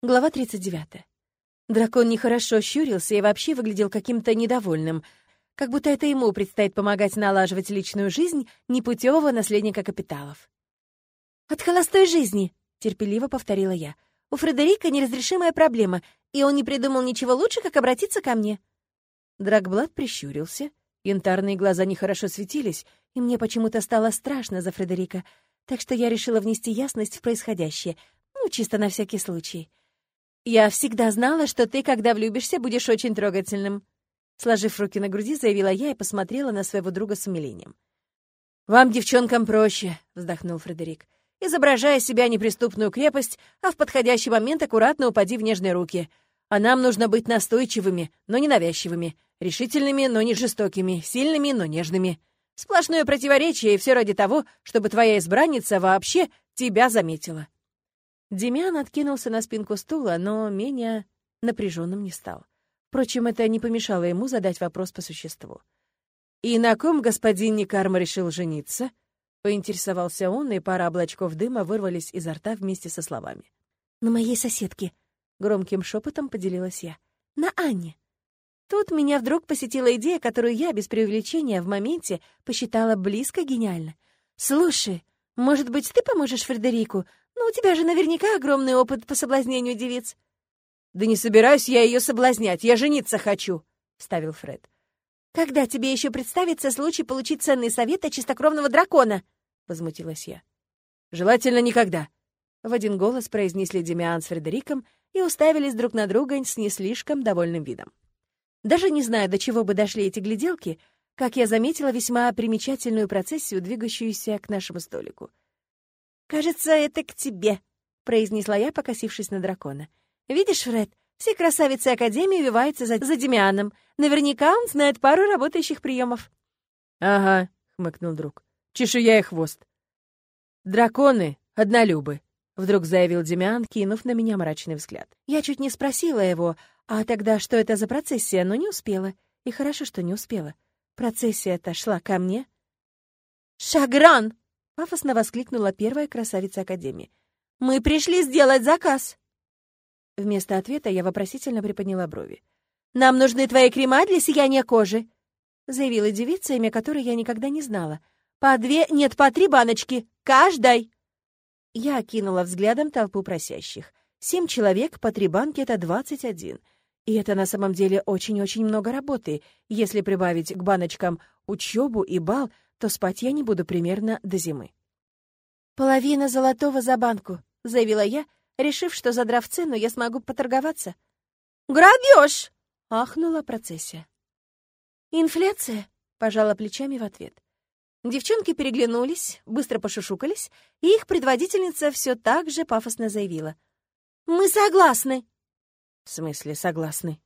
Глава 39. Дракон нехорошо щурился и вообще выглядел каким-то недовольным, как будто это ему предстоит помогать налаживать личную жизнь непутевого наследника капиталов. «От холостой жизни», — терпеливо повторила я. «У Фредерика неразрешимая проблема, и он не придумал ничего лучше, как обратиться ко мне». Драгблад прищурился, янтарные глаза нехорошо светились, и мне почему-то стало страшно за Фредерика, так что я решила внести ясность в происходящее, ну, чисто на всякий случай. «Я всегда знала, что ты, когда влюбишься, будешь очень трогательным», сложив руки на груди, заявила я и посмотрела на своего друга с умилением. «Вам, девчонкам, проще», — вздохнул Фредерик. «Изображая себя неприступную крепость, а в подходящий момент аккуратно упади в нежные руки. А нам нужно быть настойчивыми, но не навязчивыми, решительными, но не жестокими, сильными, но нежными. Сплошное противоречие, и все ради того, чтобы твоя избранница вообще тебя заметила». Демьян откинулся на спинку стула, но менее напряженным не стал. Впрочем, это не помешало ему задать вопрос по существу. «И на ком господин Никарма решил жениться?» Поинтересовался он, и пара облачков дыма вырвались изо рта вместе со словами. «На моей соседке», — громким шепотом поделилась я. «На Анне». Тут меня вдруг посетила идея, которую я, без преувеличения, в моменте посчитала близко гениально. «Слушай, может быть, ты поможешь Фредерику? Ну, у тебя же наверняка огромный опыт по соблазнению девиц». «Да не собираюсь я ее соблазнять, я жениться хочу», — вставил Фред. «Когда тебе еще представится случай получить ценный совет от чистокровного дракона?» — возмутилась я. «Желательно никогда», — в один голос произнесли Демиан с Фредериком и уставились друг на друга с не слишком довольным видом. Даже не знаю, до чего бы дошли эти гляделки, как я заметила весьма примечательную процессию, двигающуюся к нашему столику. «Кажется, это к тебе», — произнесла я, покосившись на дракона. «Видишь, Фред, все красавицы Академии увиваются за, за Демианом. Наверняка он знает пару работающих приемов. «Ага», — хмыкнул друг. «Чешуя и хвост». «Драконы — однолюбы», — вдруг заявил Демиан, кинув на меня мрачный взгляд. Я чуть не спросила его, а тогда что это за процессия, но не успела. И хорошо, что не успела. Процессия-то шла ко мне. «Шагран!» — пафосно воскликнула первая красавица Академии. «Мы пришли сделать заказ!» Вместо ответа я вопросительно приподняла брови. «Нам нужны твои крема для сияния кожи», — заявила девица, имя которой я никогда не знала. «По две, нет, по три баночки, каждой!» Я окинула взглядом толпу просящих. Семь человек, по три банки — это двадцать один. И это на самом деле очень-очень много работы. Если прибавить к баночкам учебу и бал, то спать я не буду примерно до зимы. «Половина золотого за банку», — заявила я, решив, что, задрав цену, я смогу поторговаться. «Грабеж!» — ахнула процессия. «Инфляция?» — пожала плечами в ответ. Девчонки переглянулись, быстро пошушукались, и их предводительница все так же пафосно заявила. «Мы согласны!» «В смысле согласны?»